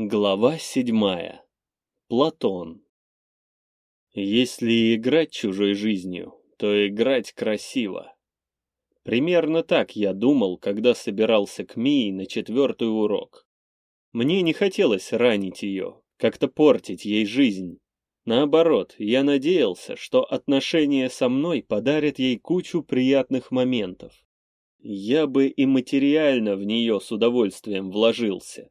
Глава седьмая. Платон. Если играть чужой жизнью, то играть красиво. Примерно так я думал, когда собирался к Мии на четвертый урок. Мне не хотелось ранить ее, как-то портить ей жизнь. Наоборот, я надеялся, что отношения со мной подарят ей кучу приятных моментов. Я бы и материально в нее с удовольствием вложился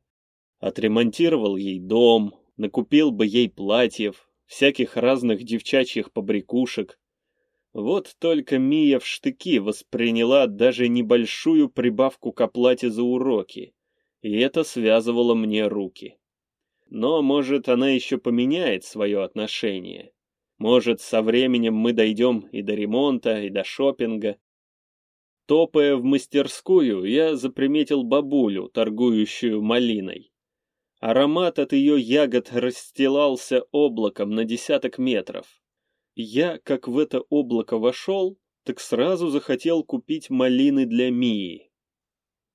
Отремонтировал ей дом, накупил бы ей платьев, всяких разных девчачьих побрякушек. Вот только Мия в штыки восприняла даже небольшую прибавку к оплате за уроки, и это связывало мне руки. Но, может, она еще поменяет свое отношение. Может, со временем мы дойдем и до ремонта, и до шопинга. Топая в мастерскую, я заприметил бабулю, торгующую малиной. Аромат от ее ягод расстилался облаком на десяток метров. Я, как в это облако вошел, так сразу захотел купить малины для Мии.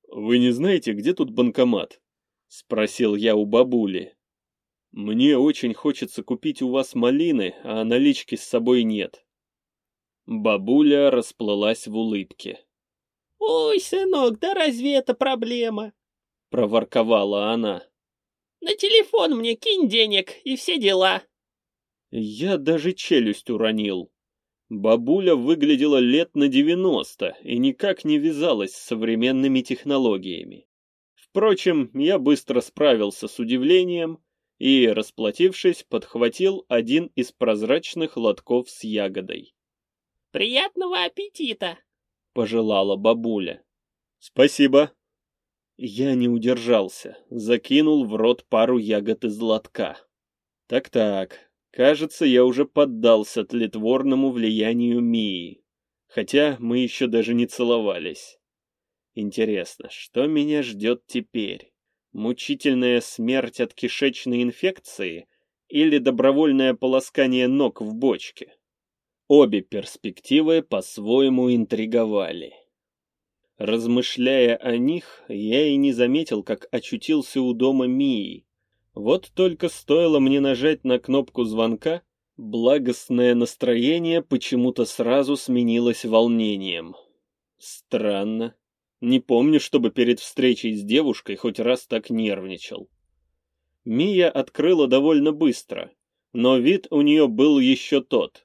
«Вы не знаете, где тут банкомат?» — спросил я у бабули. «Мне очень хочется купить у вас малины, а налички с собой нет». Бабуля расплылась в улыбке. «Ой, сынок, да разве это проблема?» — проворковала она. На телефон мне кинь денег и все дела. Я даже челюсть уронил. Бабуля выглядела лет на девяносто и никак не вязалась с современными технологиями. Впрочем, я быстро справился с удивлением и, расплатившись, подхватил один из прозрачных лотков с ягодой. «Приятного аппетита!» — пожелала бабуля. «Спасибо!» Я не удержался, закинул в рот пару ягод из лотка. Так-так, кажется, я уже поддался тлетворному влиянию Мии. Хотя мы еще даже не целовались. Интересно, что меня ждет теперь? Мучительная смерть от кишечной инфекции или добровольное полоскание ног в бочке? Обе перспективы по-своему интриговали. Размышляя о них, я и не заметил, как очутился у дома Мии. Вот только стоило мне нажать на кнопку звонка, благостное настроение почему-то сразу сменилось волнением. Странно. Не помню, чтобы перед встречей с девушкой хоть раз так нервничал. Мия открыла довольно быстро, но вид у нее был еще тот.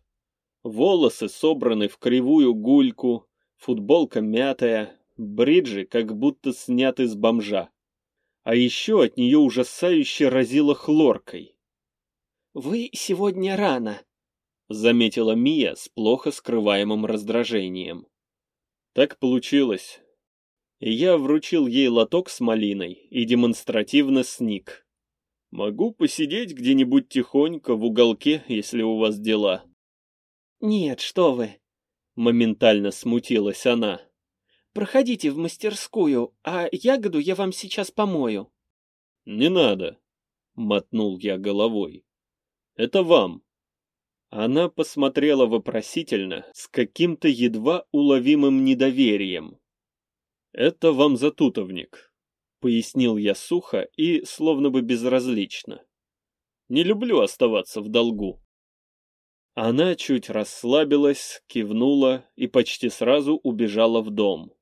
Волосы собраны в кривую гульку, футболка мятая, бриджи как будто сняты с бомжа. А еще от нее ужасающе разило хлоркой. «Вы сегодня рано», — заметила Мия с плохо скрываемым раздражением. Так получилось. Я вручил ей лоток с малиной и демонстративно сник. Могу посидеть где-нибудь тихонько в уголке, если у вас дела. Нет, что вы. Моментально смутилась она. Проходите в мастерскую, а ягоду я вам сейчас помою. Не надо, мотнул я головой. Это вам. Она посмотрела вопросительно, с каким-то едва уловимым недоверием. Это вам затутовник, пояснил я сухо и словно бы безразлично. Не люблю оставаться в долгу. Она чуть расслабилась, кивнула и почти сразу убежала в дом.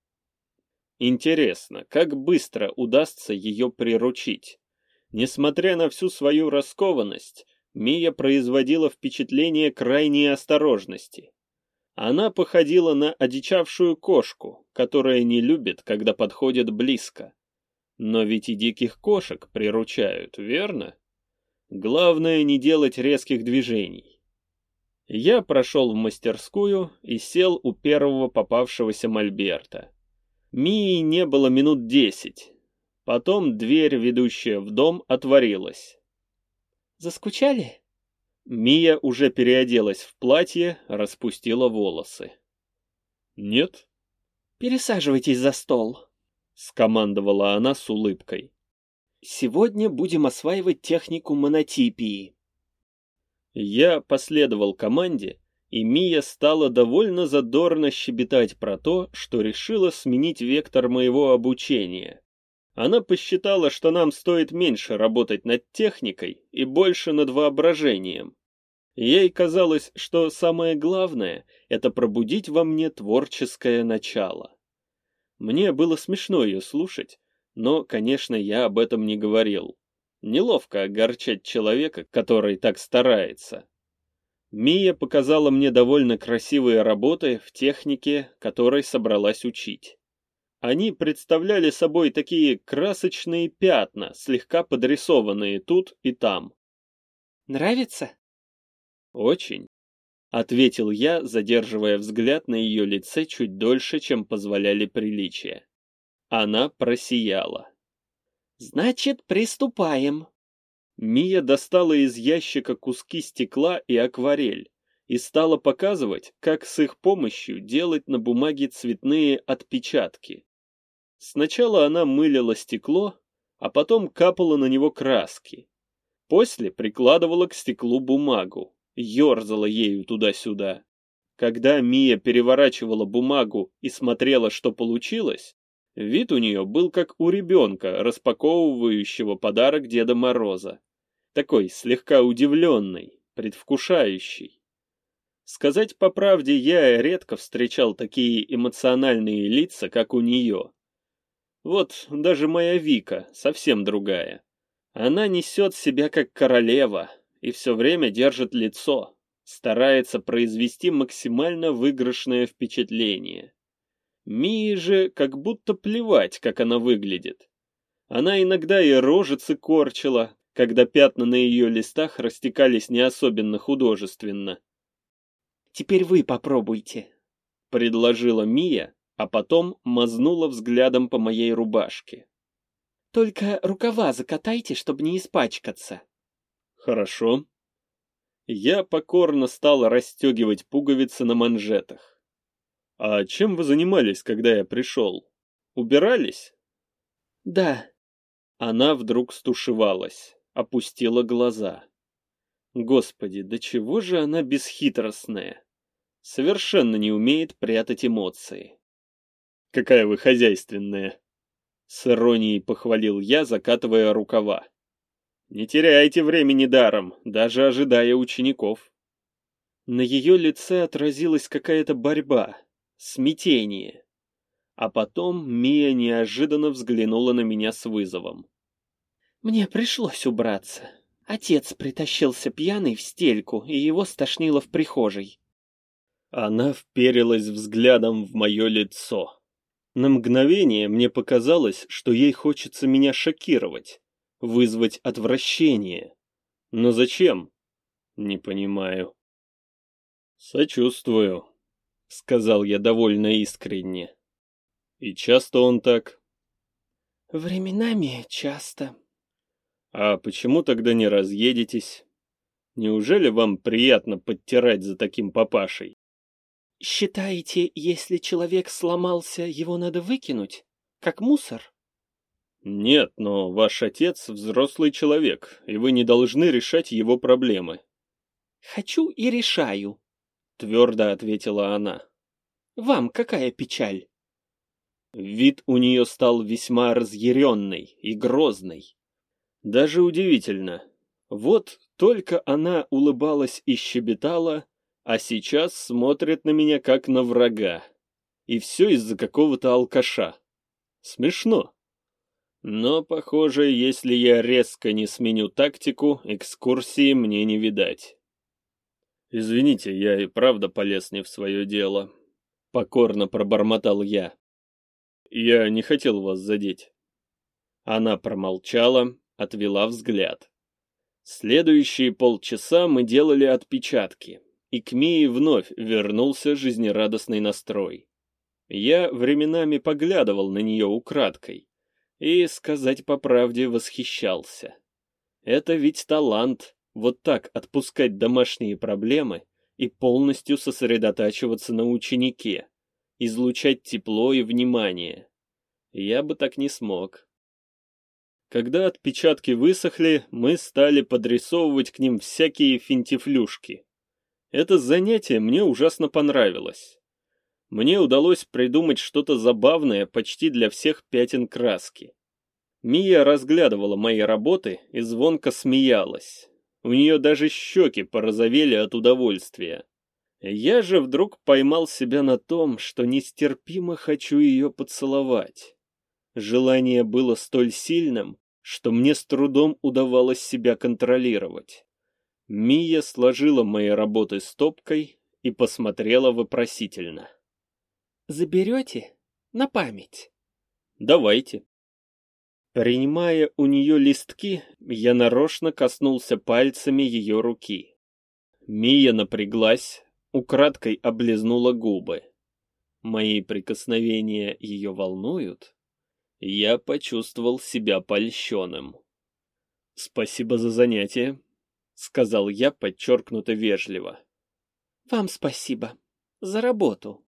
Интересно, как быстро удастся ее приручить? Несмотря на всю свою раскованность, Мия производила впечатление крайней осторожности. Она походила на одичавшую кошку, которая не любит, когда подходит близко. Но ведь и диких кошек приручают, верно? Главное не делать резких движений. Я прошел в мастерскую и сел у первого попавшегося мольберта. Мии не было минут десять. Потом дверь, ведущая в дом, отворилась. «Заскучали?» Мия уже переоделась в платье, распустила волосы. «Нет?» «Пересаживайтесь за стол», — скомандовала она с улыбкой. «Сегодня будем осваивать технику монотипии». Я последовал команде и Мия стала довольно задорно щебетать про то, что решила сменить вектор моего обучения. Она посчитала, что нам стоит меньше работать над техникой и больше над воображением. Ей казалось, что самое главное — это пробудить во мне творческое начало. Мне было смешно ее слушать, но, конечно, я об этом не говорил. Неловко огорчать человека, который так старается. Мия показала мне довольно красивые работы в технике, которой собралась учить. Они представляли собой такие красочные пятна, слегка подрисованные тут и там. «Нравится?» «Очень», — ответил я, задерживая взгляд на ее лице чуть дольше, чем позволяли приличия. Она просияла. «Значит, приступаем». Мия достала из ящика куски стекла и акварель и стала показывать, как с их помощью делать на бумаге цветные отпечатки. Сначала она мылила стекло, а потом капала на него краски. После прикладывала к стеклу бумагу, ерзала ею туда-сюда. Когда Мия переворачивала бумагу и смотрела, что получилось, вид у нее был как у ребенка, распаковывающего подарок Деда Мороза. Такой слегка удивленный, предвкушающий. Сказать по правде, я редко встречал такие эмоциональные лица, как у нее. Вот даже моя Вика совсем другая. Она несет себя как королева и все время держит лицо, старается произвести максимально выигрышное впечатление. Мии же как будто плевать, как она выглядит. Она иногда и рожицы корчила, когда пятна на ее листах растекались не особенно художественно. «Теперь вы попробуйте», — предложила Мия, а потом мазнула взглядом по моей рубашке. Только рукава закатайте, чтобы не испачкаться. Хорошо. Я покорно стал расстегивать пуговицы на манжетах. А чем вы занимались, когда я пришел? Убирались? Да. Она вдруг стушевалась, опустила глаза. Господи, до чего же она бесхитростная? Совершенно не умеет прятать эмоции. Какая вы хозяйственная, с иронией похвалил я, закатывая рукава. Не теряйте времени даром, даже ожидая учеников. На ее лице отразилась какая-то борьба, смятение. А потом Мия неожиданно взглянула на меня с вызовом. «Мне пришлось убраться. Отец притащился пьяный в стельку, и его стошнило в прихожей». Она вперилась взглядом в мое лицо. На мгновение мне показалось, что ей хочется меня шокировать, вызвать отвращение. Но зачем? Не понимаю. Сочувствую, сказал я довольно искренне. И часто он так? Временами часто. А почему тогда не разъедетесь? Неужели вам приятно подтирать за таким папашей? Считаете, если человек сломался, его надо выкинуть? Как мусор? Нет, но ваш отец взрослый человек, и вы не должны решать его проблемы. Хочу и решаю, твердо ответила она. Вам какая печаль? Вид у нее стал весьма разъяренный и грозный. Даже удивительно. Вот только она улыбалась и щебетала, а сейчас смотрит на меня как на врага. И все из-за какого-то алкаша. Смешно. Но, похоже, если я резко не сменю тактику, экскурсии мне не видать. Извините, я и правда полез не в свое дело. Покорно пробормотал я. Я не хотел вас задеть. Она промолчала, отвела взгляд. Следующие полчаса мы делали отпечатки и к Мии вновь вернулся жизнерадостный настрой. Я временами поглядывал на нее украдкой и, сказать по правде, восхищался. Это ведь талант, вот так отпускать домашние проблемы и полностью сосредотачиваться на ученике, излучать тепло и внимание. Я бы так не смог. Когда отпечатки высохли, мы стали подрисовывать к ним всякие финтифлюшки. Это занятие мне ужасно понравилось. Мне удалось придумать что-то забавное почти для всех пятен краски. Мия разглядывала мои работы и звонко смеялась. У нее даже щеки порозовели от удовольствия. Я же вдруг поймал себя на том, что нестерпимо хочу ее поцеловать. Желание было столь сильным, что мне с трудом удавалось себя контролировать. Мия сложила мои работы стопкой и посмотрела вопросительно. «Заберете? На память?» «Давайте». Принимая у нее листки, я нарочно коснулся пальцами ее руки. Мия напряглась, украдкой облизнула губы. Мои прикосновения ее волнуют? Я почувствовал себя польщенным. «Спасибо за занятие», — сказал я подчеркнуто вежливо. «Вам спасибо. За работу».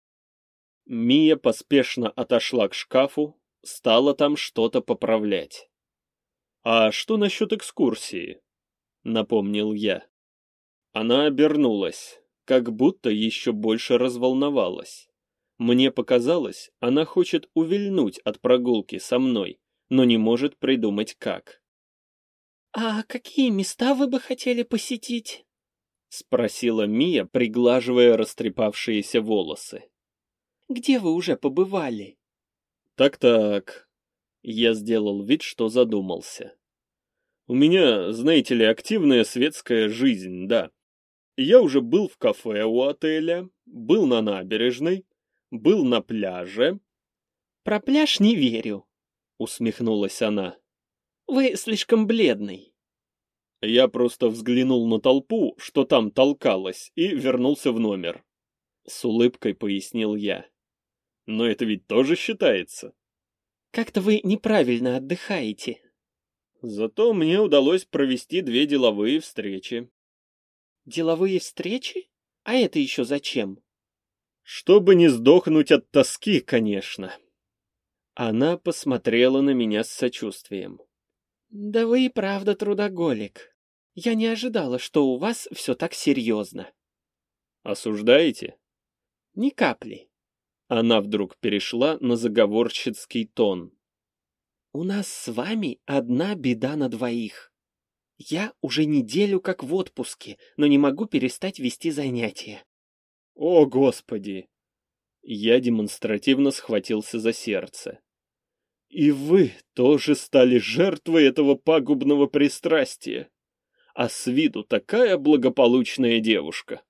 Мия поспешно отошла к шкафу, стала там что-то поправлять. «А что насчет экскурсии?» — напомнил я. Она обернулась, как будто еще больше разволновалась. Мне показалось, она хочет увильнуть от прогулки со мной, но не может придумать как. «А какие места вы бы хотели посетить?» — спросила Мия, приглаживая растрепавшиеся волосы. «Где вы уже побывали?» Так-так. Я сделал вид, что задумался. У меня, знаете ли, активная светская жизнь, да. Я уже был в кафе у отеля, был на набережной, был на пляже. Про пляж не верю, усмехнулась она. Вы слишком бледный. Я просто взглянул на толпу, что там толкалось, и вернулся в номер. С улыбкой пояснил я. Но это ведь тоже считается. Как-то вы неправильно отдыхаете. Зато мне удалось провести две деловые встречи. Деловые встречи? А это еще зачем? Чтобы не сдохнуть от тоски, конечно. Она посмотрела на меня с сочувствием. Да вы и правда трудоголик. Я не ожидала, что у вас все так серьезно. Осуждаете? Ни капли. Она вдруг перешла на заговорщицкий тон. «У нас с вами одна беда на двоих. Я уже неделю как в отпуске, но не могу перестать вести занятия». «О, Господи!» Я демонстративно схватился за сердце. «И вы тоже стали жертвой этого пагубного пристрастия. А с виду такая благополучная девушка».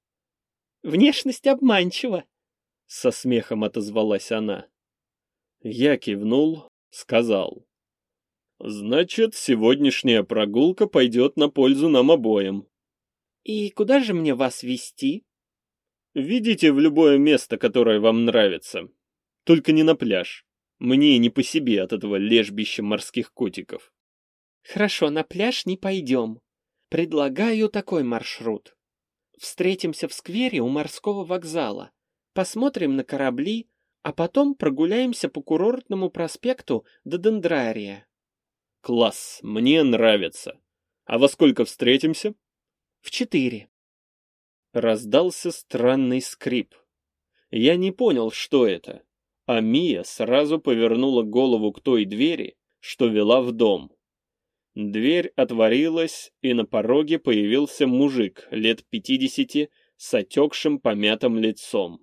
«Внешность обманчива», со смехом отозвалась она. Я кивнул, сказал. Значит, сегодняшняя прогулка пойдет на пользу нам обоим. И куда же мне вас вести? Видите в любое место, которое вам нравится. Только не на пляж. Мне не по себе от этого лежбища морских котиков. Хорошо, на пляж не пойдем. Предлагаю такой маршрут. Встретимся в сквере у морского вокзала посмотрим на корабли, а потом прогуляемся по курортному проспекту до Дендрария. Класс, мне нравится. А во сколько встретимся? В четыре. Раздался странный скрип. Я не понял, что это, а Мия сразу повернула голову к той двери, что вела в дом. Дверь отворилась, и на пороге появился мужик лет пятидесяти с отекшим помятым лицом.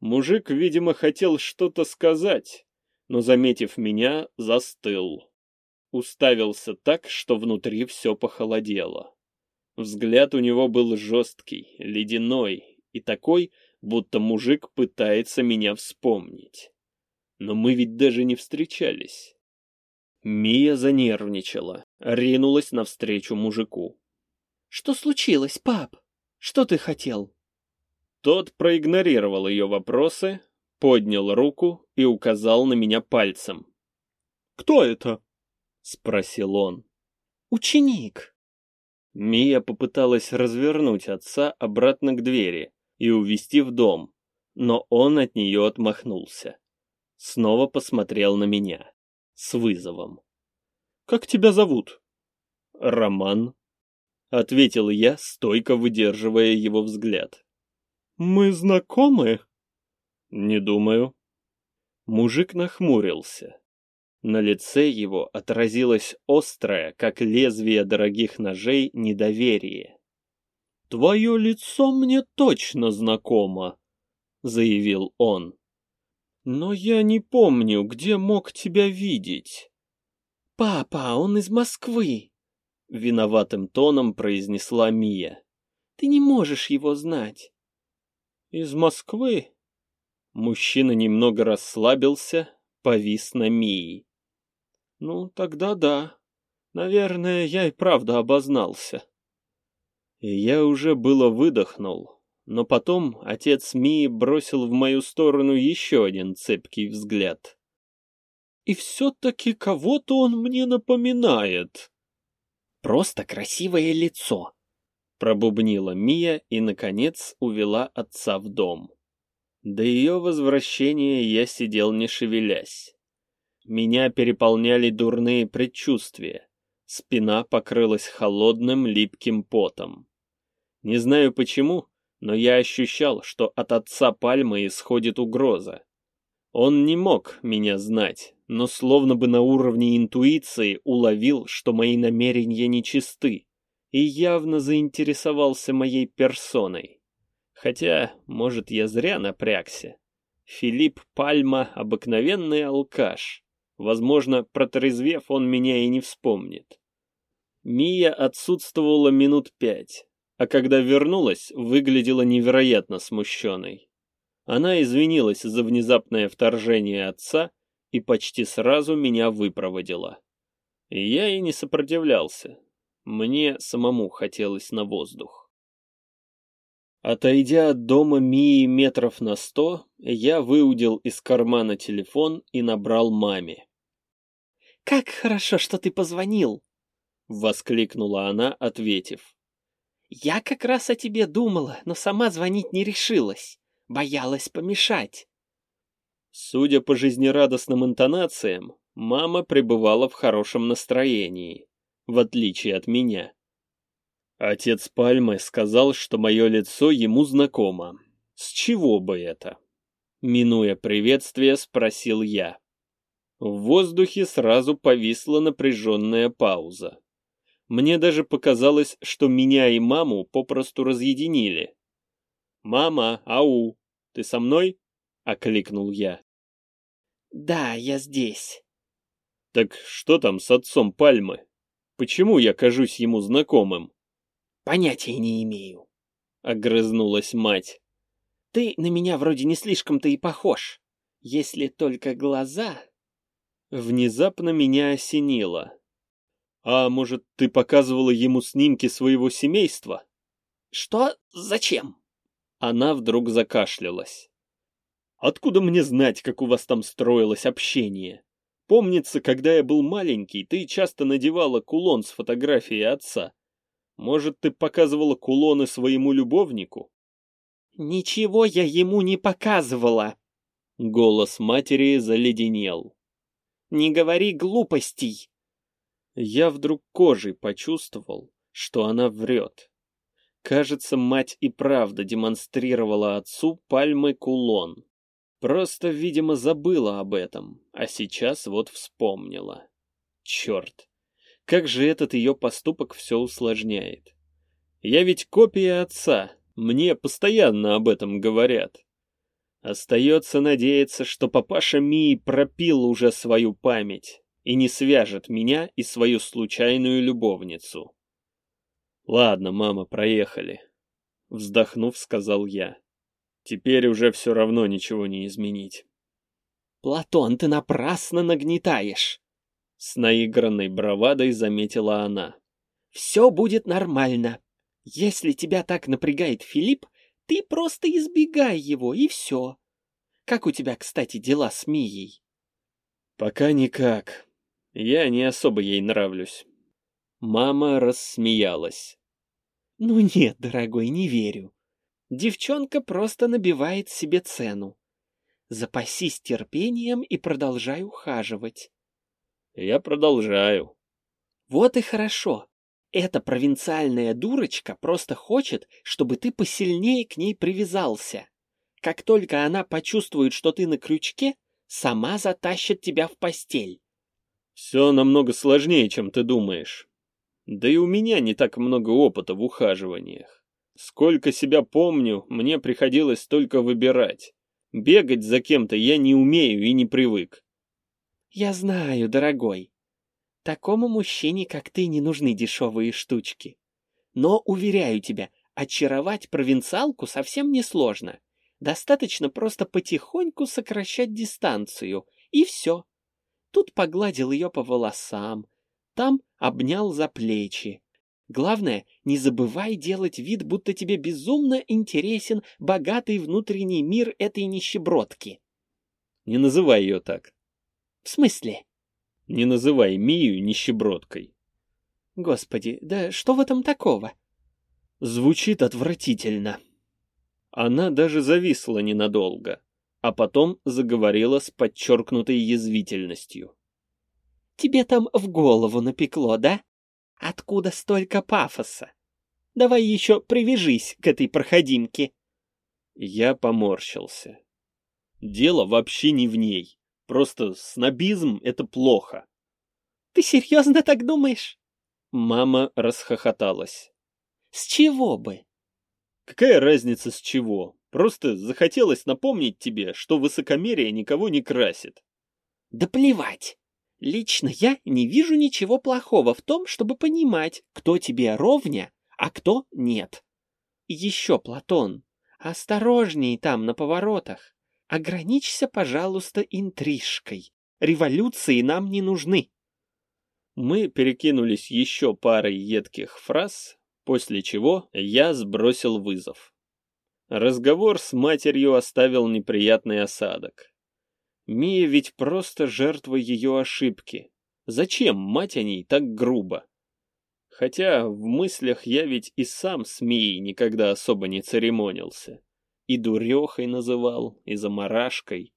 Мужик, видимо, хотел что-то сказать, но, заметив меня, застыл. Уставился так, что внутри все похолодело. Взгляд у него был жесткий, ледяной и такой, будто мужик пытается меня вспомнить. Но мы ведь даже не встречались. Мия занервничала, ринулась навстречу мужику. «Что случилось, пап? Что ты хотел?» Тот проигнорировал ее вопросы, поднял руку и указал на меня пальцем. «Кто это?» — спросил он. «Ученик». Мия попыталась развернуть отца обратно к двери и увести в дом, но он от нее отмахнулся. Снова посмотрел на меня. С вызовом. «Как тебя зовут?» «Роман», — ответил я, стойко выдерживая его взгляд. «Мы знакомы?» «Не думаю». Мужик нахмурился. На лице его отразилось острое, как лезвие дорогих ножей, недоверие. «Твое лицо мне точно знакомо», — заявил он. «Но я не помню, где мог тебя видеть». «Папа, он из Москвы», — виноватым тоном произнесла Мия. «Ты не можешь его знать». «Из Москвы?» Мужчина немного расслабился, повис на Мии. Ну, тогда да. Наверное, я и правда обознался. И я уже было выдохнул, но потом отец Мии бросил в мою сторону еще один цепкий взгляд. И все-таки кого-то он мне напоминает. Просто красивое лицо. Пробубнила Мия и, наконец, увела отца в дом. До ее возвращения я сидел не шевелясь. Меня переполняли дурные предчувствия. Спина покрылась холодным липким потом. Не знаю почему, но я ощущал, что от отца Пальмы исходит угроза. Он не мог меня знать, но словно бы на уровне интуиции уловил, что мои намерения нечисты, и явно заинтересовался моей персоной. Хотя, может, я зря напрягся. Филипп Пальма — обыкновенный алкаш. Возможно, протрезвев, он меня и не вспомнит. Мия отсутствовала минут пять, а когда вернулась, выглядела невероятно смущенной. Она извинилась за внезапное вторжение отца и почти сразу меня выпроводила. я и не сопротивлялся. Мне самому хотелось на воздух. Отойдя от дома Мии метров на сто, я выудил из кармана телефон и набрал маме. «Как хорошо, что ты позвонил!» — воскликнула она, ответив. «Я как раз о тебе думала, но сама звонить не решилась. Боялась помешать». Судя по жизнерадостным интонациям, мама пребывала в хорошем настроении, в отличие от меня. Отец Пальмы сказал, что мое лицо ему знакомо. С чего бы это? Минуя приветствие, спросил я. В воздухе сразу повисла напряженная пауза. Мне даже показалось, что меня и маму попросту разъединили. «Мама, ау, ты со мной?» — окликнул я. «Да, я здесь». «Так что там с отцом Пальмы? Почему я кажусь ему знакомым?» Понятия не имею. Огрызнулась мать. Ты на меня вроде не слишком-то и похож. Если только глаза... Внезапно меня осенило. А может, ты показывала ему снимки своего семейства? Что? Зачем? Она вдруг закашлялась. Откуда мне знать, как у вас там строилось общение? Помнится, когда я был маленький, ты часто надевала кулон с фотографией отца. Может, ты показывала кулоны своему любовнику? Ничего я ему не показывала. Голос матери заледенел. Не говори глупостей. Я вдруг кожей почувствовал, что она врет. Кажется, мать и правда демонстрировала отцу пальмы кулон. Просто, видимо, забыла об этом, а сейчас вот вспомнила. Черт, как же этот ее поступок все усложняет. Я ведь копия отца, мне постоянно об этом говорят. Остается надеяться, что папаша Мии пропил уже свою память и не свяжет меня и свою случайную любовницу. Ладно, мама, проехали. Вздохнув, сказал я. Теперь уже все равно ничего не изменить. Платон, ты напрасно нагнетаешь. С наигранной бравадой заметила она. «Все будет нормально. Если тебя так напрягает Филипп, ты просто избегай его, и все. Как у тебя, кстати, дела с Мией?» «Пока никак. Я не особо ей нравлюсь». Мама рассмеялась. «Ну нет, дорогой, не верю. Девчонка просто набивает себе цену. Запасись терпением и продолжай ухаживать. Я продолжаю. Вот и хорошо. Эта провинциальная дурочка просто хочет, чтобы ты посильнее к ней привязался. Как только она почувствует, что ты на крючке, сама затащит тебя в постель. Все намного сложнее, чем ты думаешь. Да и у меня не так много опыта в ухаживаниях. Сколько себя помню, мне приходилось только выбирать. Бегать за кем-то я не умею и не привык. Я знаю, дорогой. Такому мужчине, как ты, не нужны дешевые штучки. Но, уверяю тебя, очаровать провинциалку совсем не сложно. Достаточно просто потихоньку сокращать дистанцию, и все. Тут погладил ее по волосам, там обнял за плечи. Главное, не забывай делать вид, будто тебе безумно интересен богатый внутренний мир этой нищебродки. Не называй ее так. В смысле? Не называй Мию нищебродкой. Господи, да что в этом такого? Звучит отвратительно. Она даже зависла ненадолго, а потом заговорила с подчеркнутой язвительностью. «Тебе там в голову напекло, да? Откуда столько пафоса? Давай еще привяжись к этой проходимке». Я поморщился. Дело вообще не в ней. Просто снобизм — это плохо. «Ты серьезно так думаешь?» Мама расхохоталась. «С чего бы? Какая разница с чего? Просто захотелось напомнить тебе, что высокомерие никого не красит. Да плевать. Лично я не вижу ничего плохого в том, чтобы понимать, кто тебе ровня, а кто нет. И еще, Платон, осторожней там на поворотах. Ограничься, пожалуйста, интрижкой. Революции нам не нужны. Мы перекинулись еще парой едких фраз, после чего я сбросил вызов. Разговор с матерью оставил неприятный осадок. Мия ведь просто жертва ее ошибки. Зачем мать о ней так грубо? Хотя в мыслях я ведь и сам с Мией никогда особо не церемонился. И дурехой называл, и заморашкой.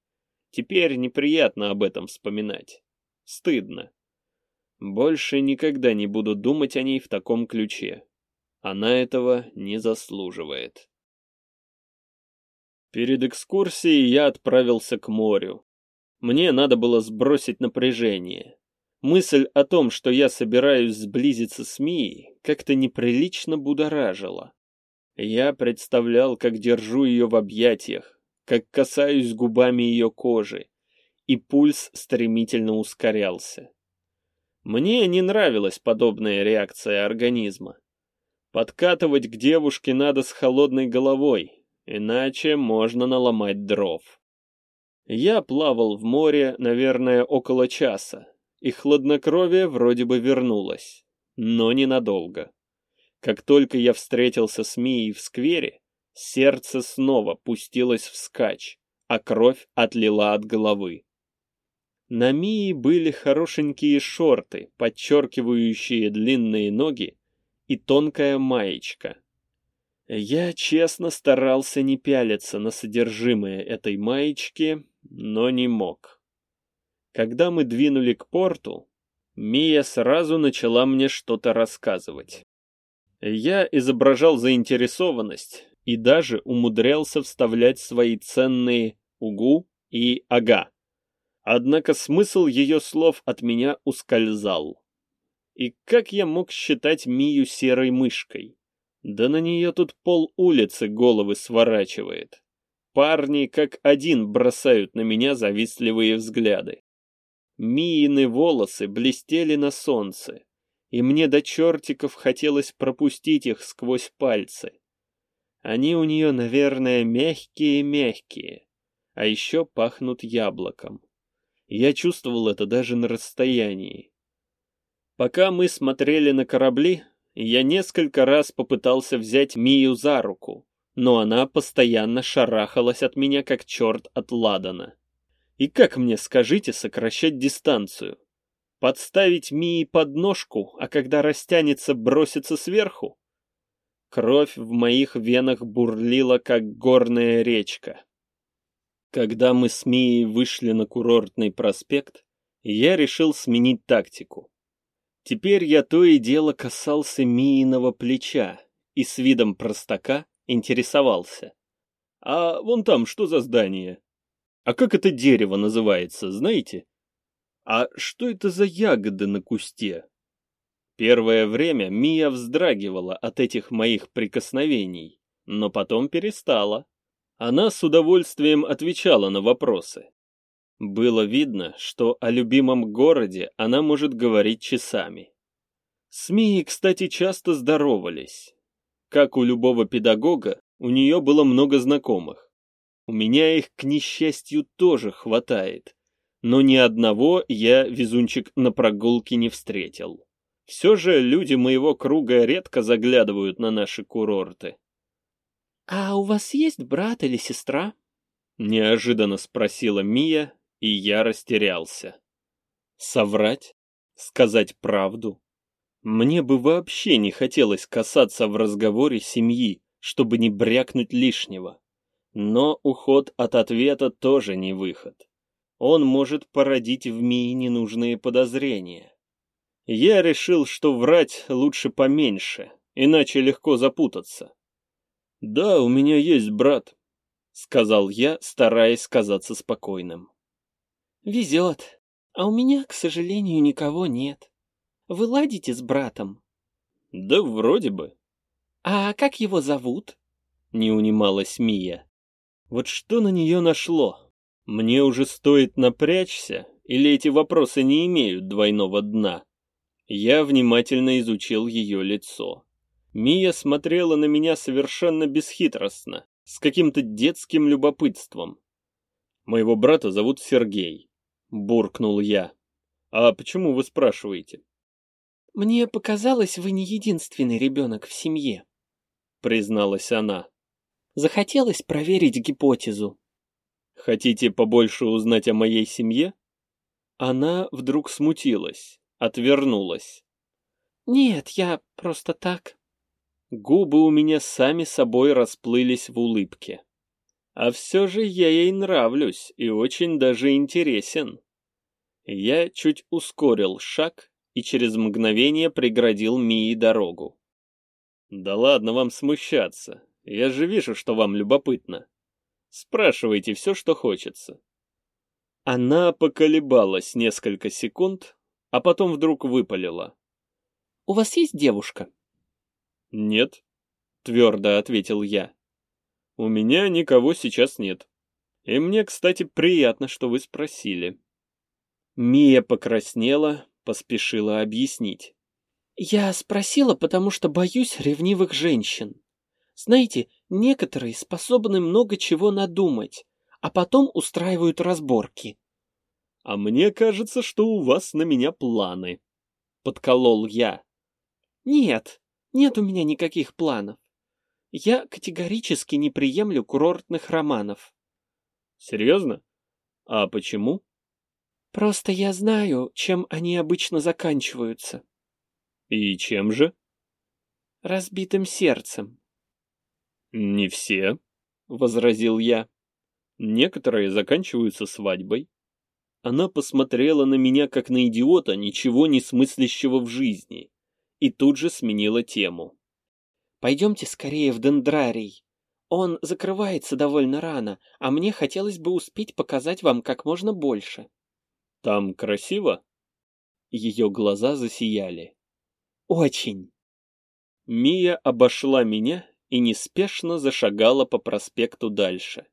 Теперь неприятно об этом вспоминать. Стыдно. Больше никогда не буду думать о ней в таком ключе. Она этого не заслуживает. Перед экскурсией я отправился к морю. Мне надо было сбросить напряжение. Мысль о том, что я собираюсь сблизиться с Мией, как-то неприлично будоражила. Я представлял, как держу ее в объятиях, как касаюсь губами ее кожи, и пульс стремительно ускорялся. Мне не нравилась подобная реакция организма. Подкатывать к девушке надо с холодной головой, иначе можно наломать дров. Я плавал в море, наверное, около часа, и хладнокровие вроде бы вернулось, но ненадолго. Как только я встретился с Мией в сквере, сердце снова пустилось вскачь, а кровь отлила от головы. На Мии были хорошенькие шорты, подчеркивающие длинные ноги и тонкая маечка. Я честно старался не пялиться на содержимое этой маечки, но не мог. Когда мы двинули к порту, Мия сразу начала мне что-то рассказывать. Я изображал заинтересованность и даже умудрялся вставлять свои ценные «угу» и «ага». Однако смысл ее слов от меня ускользал. И как я мог считать Мию серой мышкой? Да на нее тут пол улицы головы сворачивает. Парни как один бросают на меня завистливые взгляды. Миины волосы блестели на солнце, и мне до чертиков хотелось пропустить их сквозь пальцы. Они у нее, наверное, мягкие-мягкие, а еще пахнут яблоком. Я чувствовал это даже на расстоянии. Пока мы смотрели на корабли, я несколько раз попытался взять Мию за руку, но она постоянно шарахалась от меня, как черт от ладана. И как мне, скажите, сокращать дистанцию? Подставить Мии подножку, а когда растянется, броситься сверху? Кровь в моих венах бурлила, как горная речка. Когда мы с Мией вышли на курортный проспект, я решил сменить тактику. Теперь я то и дело касался Мииного плеча и с видом простака интересовался. «А вон там что за здание? А как это дерево называется, знаете?» А что это за ягоды на кусте? Первое время Мия вздрагивала от этих моих прикосновений, но потом перестала. Она с удовольствием отвечала на вопросы. Было видно, что о любимом городе она может говорить часами. С Мией, кстати, часто здоровались. Как у любого педагога, у нее было много знакомых. У меня их, к несчастью, тоже хватает. Но ни одного я, везунчик, на прогулке не встретил. Все же люди моего круга редко заглядывают на наши курорты. «А у вас есть брат или сестра?» Неожиданно спросила Мия, и я растерялся. Соврать? Сказать правду? Мне бы вообще не хотелось касаться в разговоре семьи, чтобы не брякнуть лишнего. Но уход от ответа тоже не выход. Он может породить в Мии ненужные подозрения. Я решил, что врать лучше поменьше, иначе легко запутаться. «Да, у меня есть брат», — сказал я, стараясь казаться спокойным. «Везет. А у меня, к сожалению, никого нет. Вы ладите с братом?» «Да вроде бы». «А как его зовут?» — не унималась Мия. «Вот что на нее нашло? Мне уже стоит напрячься, или эти вопросы не имеют двойного дна?» Я внимательно изучил ее лицо. Мия смотрела на меня совершенно бесхитростно, с каким-то детским любопытством. «Моего брата зовут Сергей», — буркнул я. «А почему вы спрашиваете?» «Мне показалось, вы не единственный ребенок в семье», — призналась она. «Захотелось проверить гипотезу». «Хотите побольше узнать о моей семье?» Она вдруг смутилась отвернулась. «Нет, я просто так». Губы у меня сами собой расплылись в улыбке. А все же я ей нравлюсь и очень даже интересен. Я чуть ускорил шаг и через мгновение преградил Мии дорогу. «Да ладно вам смущаться, я же вижу, что вам любопытно. Спрашивайте все, что хочется». Она поколебалась несколько секунд, а потом вдруг выпалила. «У вас есть девушка?» «Нет», — твердо ответил я. «У меня никого сейчас нет. И мне, кстати, приятно, что вы спросили». Мия покраснела, поспешила объяснить. «Я спросила, потому что боюсь ревнивых женщин. Знаете, некоторые способны много чего надумать, а потом устраивают разборки. «А мне кажется, что у вас на меня планы», — подколол я. «Нет, нет у меня никаких планов. Я категорически не приемлю курортных романов». «Серьезно? А почему?» «Просто я знаю, чем они обычно заканчиваются». «И чем же?» «Разбитым сердцем». «Не все», — возразил я. «Некоторые заканчиваются свадьбой, она посмотрела на меня как на идиота, ничего не смыслящего в жизни, и тут же сменила тему. «Пойдемте скорее в дендрарий. Он закрывается довольно рано, а мне хотелось бы успеть показать вам как можно больше». «Там красиво?» Ее глаза засияли. «Очень». Мия обошла меня и неспешно зашагала по проспекту дальше.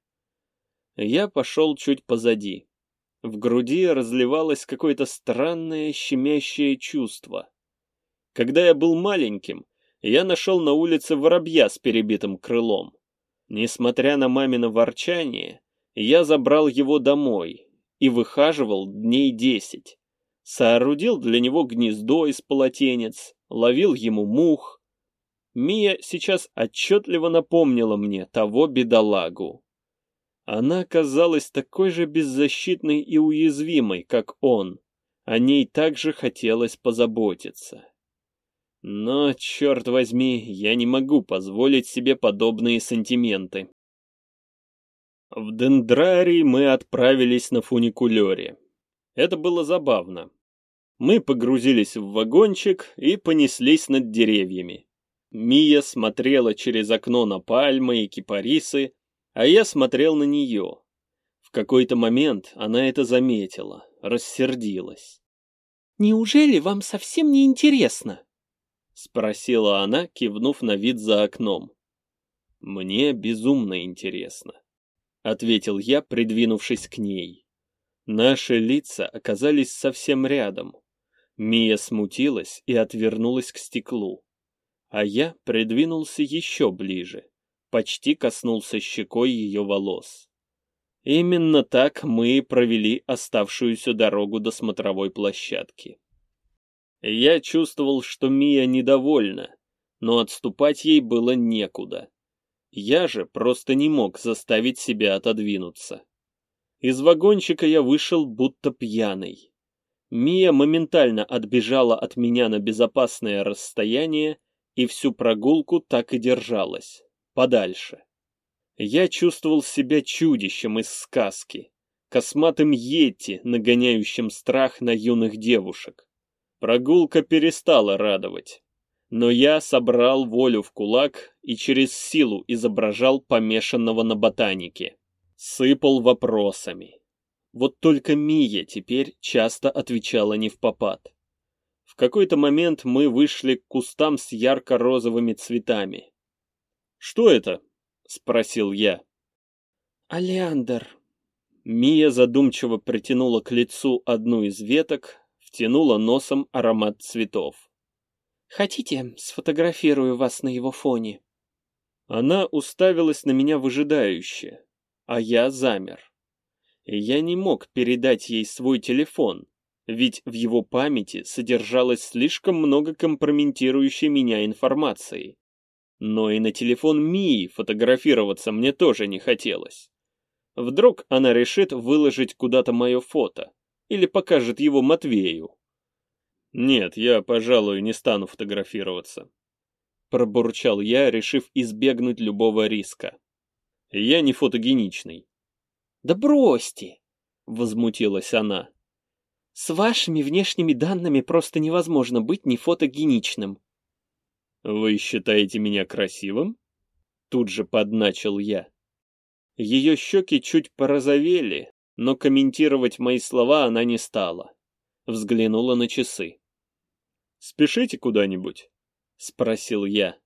Я пошел чуть позади. В груди разливалось какое-то странное щемящее чувство. Когда я был маленьким, я нашел на улице воробья с перебитым крылом. Несмотря на мамино ворчание, я забрал его домой и выхаживал дней десять. Соорудил для него гнездо из полотенец, ловил ему мух. Мия сейчас отчетливо напомнила мне того бедолагу. Она казалась такой же беззащитной и уязвимой, как он. О ней также хотелось позаботиться. Но, черт возьми, я не могу позволить себе подобные сантименты. В Дендрарий мы отправились на фуникулере. Это было забавно. Мы погрузились в вагончик и понеслись над деревьями. Мия смотрела через окно на пальмы и кипарисы, а я смотрел на нее. В какой-то момент она это заметила, рассердилась. «Неужели вам совсем не интересно?» — спросила она, кивнув на вид за окном. «Мне безумно интересно», — ответил я, придвинувшись к ней. Наши лица оказались совсем рядом. Мия смутилась и отвернулась к стеклу. А я придвинулся еще ближе, почти коснулся щекой ее волос. Именно так мы провели оставшуюся дорогу до смотровой площадки. Я чувствовал, что Мия недовольна, но отступать ей было некуда. Я же просто не мог заставить себя отодвинуться. Из вагончика я вышел будто пьяный. Мия моментально отбежала от меня на безопасное расстояние и всю прогулку так и держалась, подальше. Я чувствовал себя чудищем из сказки, косматым йети, нагоняющим страх на юных девушек. Прогулка перестала радовать. Но я собрал волю в кулак и через силу изображал помешанного на ботанике. Сыпал вопросами. Вот только Мия теперь часто отвечала не в попад. В какой-то момент мы вышли к кустам с ярко-розовыми цветами. «Что это?» — спросил я. «Алиандр». Мия задумчиво притянула к лицу одну из веток, втянула носом аромат цветов. Хотите, сфотографирую вас на его фоне?» Она уставилась на меня выжидающе, а я замер. Я не мог передать ей свой телефон, ведь в его памяти содержалось слишком много компрометирующей меня информации. Но и на телефон Мии фотографироваться мне тоже не хотелось. Вдруг она решит выложить куда-то мое фото или покажет его Матвею. «Нет, я, пожалуй, не стану фотографироваться», — пробурчал я, решив избегнуть любого риска. «Я не фотогеничный». «Да бросьте!» — возмутилась она. «С вашими внешними данными просто невозможно быть не фотогеничным». «Вы считаете меня красивым?» Тут же подначил я. Ее щеки чуть порозовели, но комментировать мои слова она не стала. Взглянула на часы. Спешите куда-нибудь?» — спросил я.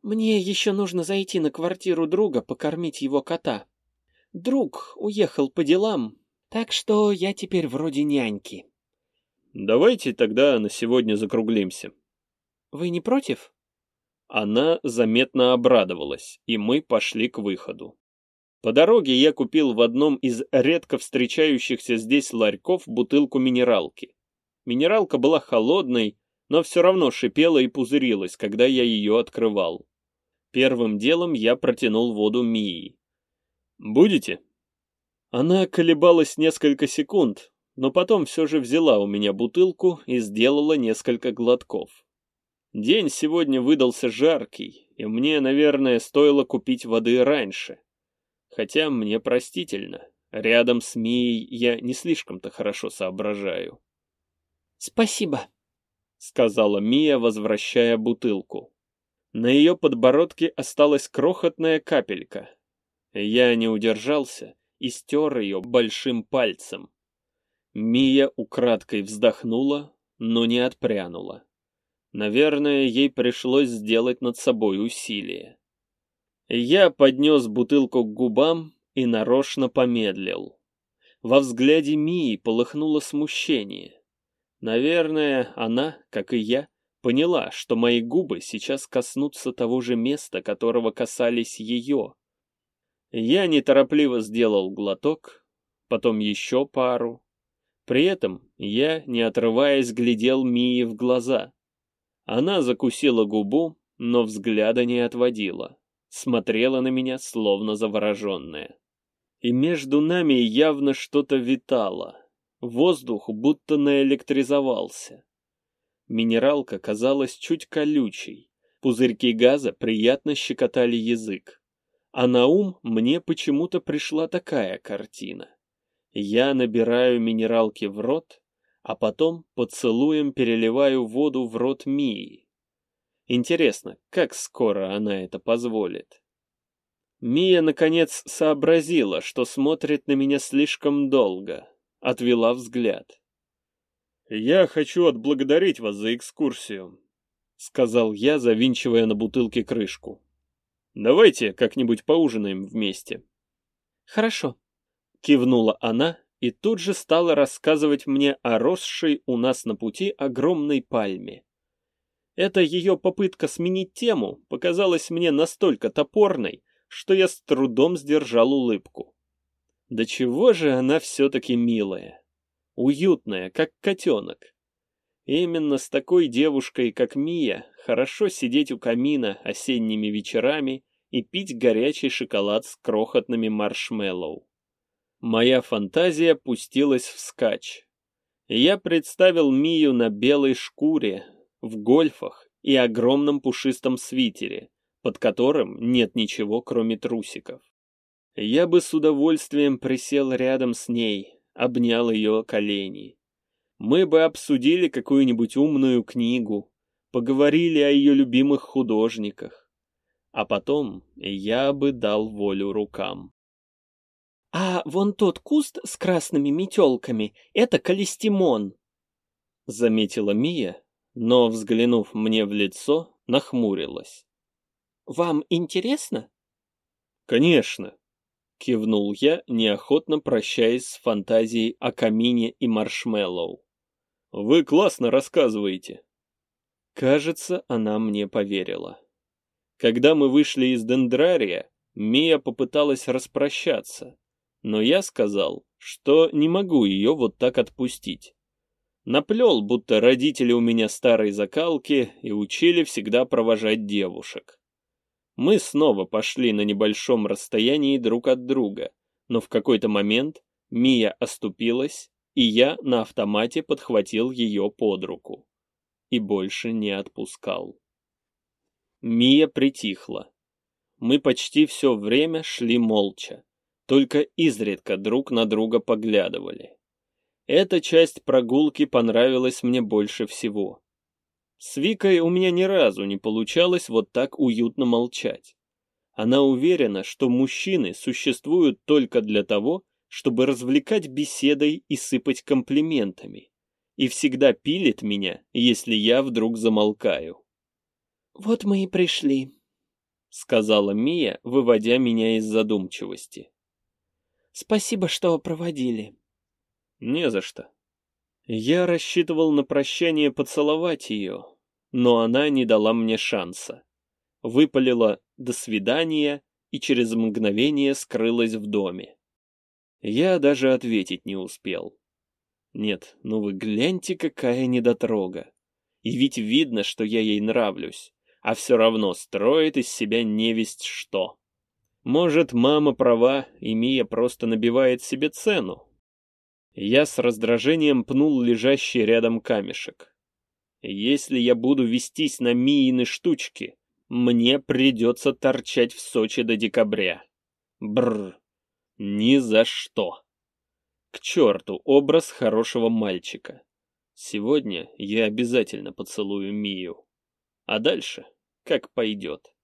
«Мне еще нужно зайти на квартиру друга, покормить его кота. Друг уехал по делам, так что я теперь вроде няньки». «Давайте тогда на сегодня закруглимся». «Вы не против?» Она заметно обрадовалась, и мы пошли к выходу. По дороге я купил в одном из редко встречающихся здесь ларьков бутылку минералки. Минералка была холодной, но все равно шипела и пузырилась, когда я ее открывал. Первым делом я протянул воду Мии. «Будете?» Она колебалась несколько секунд, но потом все же взяла у меня бутылку и сделала несколько глотков. День сегодня выдался жаркий, и мне, наверное, стоило купить воды раньше. Хотя мне простительно, рядом с Мией я не слишком-то хорошо соображаю. «Спасибо», сказала Мия, возвращая бутылку. На ее подбородке осталась крохотная капелька. Я не удержался и стер ее большим пальцем. Мия украдкой вздохнула, но не отпрянула. Наверное, ей пришлось сделать над собой усилие. Я поднес бутылку к губам и нарочно помедлил. Во взгляде Мии полыхнуло смущение. Наверное, она, как и я, поняла, что мои губы сейчас коснутся того же места, которого касались ее. Я неторопливо сделал глоток, потом еще пару. При этом я, не отрываясь, глядел Мии в глаза. Она закусила губу, но взгляда не отводила, смотрела на меня, словно завороженная. И между нами явно что-то витало — Воздух будто наэлектризовался. Минералка казалась чуть колючей. Пузырьки газа приятно щекотали язык. А на ум мне почему-то пришла такая картина. Я набираю минералки в рот, а потом поцелуем переливаю воду в рот Мии. Интересно, как скоро она это позволит? Мия, наконец, сообразила, что смотрит на меня слишком долго, отвела взгляд. «Я хочу отблагодарить вас за экскурсию», — сказал я, завинчивая на бутылке крышку. «Давайте как-нибудь поужинаем вместе». «Хорошо», — кивнула она и тут же стала рассказывать мне о росшей у нас на пути огромной пальме. Эта ее попытка сменить тему показалась мне настолько топорной, что я с трудом сдержал улыбку. Да чего же она все-таки милая, уютная, как котенок. Именно с такой девушкой, как Мия, хорошо сидеть у камина осенними вечерами и пить горячий шоколад с крохотными маршмеллоу. Моя фантазия пустилась вскачь. Я представил Мию на белой шкуре, в гольфах и огромном пушистом свитере, под которым нет ничего, кроме трусиков. Я бы с удовольствием присел рядом с ней, обнял ее колени. Мы бы обсудили какую-нибудь умную книгу, поговорили о ее любимых художниках. А потом я бы дал волю рукам. А вон тот куст с красными метелками — это калистимон. Заметила Мия, но, взглянув мне в лицо, нахмурилась. Вам интересно? Конечно, кивнул я, неохотно прощаясь с фантазией о камине и маршмеллоу. Вы классно рассказываете. Кажется, она мне поверила. Когда мы вышли из дендрария, Мия попыталась распрощаться, но я сказал, что не могу ее вот так отпустить. Наплел, будто родители у меня старой закалки и учили всегда провожать девушек. Мы снова пошли на небольшом расстоянии друг от друга, но в какой-то момент Мия оступилась, и я на автомате подхватил ее под руку. И больше не отпускал. Мия притихла. Мы почти все время шли молча только изредка друг на друга поглядывали. Эта часть прогулки понравилась мне больше всего. С Викой у меня ни разу не получалось вот так уютно молчать. Она уверена, что мужчины существуют только для того, чтобы развлекать беседой и сыпать комплиментами. И всегда пилит меня, если я вдруг замолкаю. «Вот мы и пришли», — сказала Мия, выводя меня из задумчивости. Спасибо, что проводили. Не за что. Я рассчитывал на прощание поцеловать ее, но она не дала мне шанса. Выпалила «до свидания» и через мгновение скрылась в доме. Я даже ответить не успел. Нет, ну вы гляньте, какая недотрога. И ведь видно, что я ей нравлюсь, а все равно строит из себя невесть что. Может, мама права, и Мия просто набивает себе цену. Я с раздражением пнул лежащий рядом камешек. Если я буду вестись на Миины штучки, мне придется торчать в Сочи до декабря. Бррр. Ни за что. К черту образ хорошего мальчика. Сегодня я обязательно поцелую Мию. А дальше как пойдет.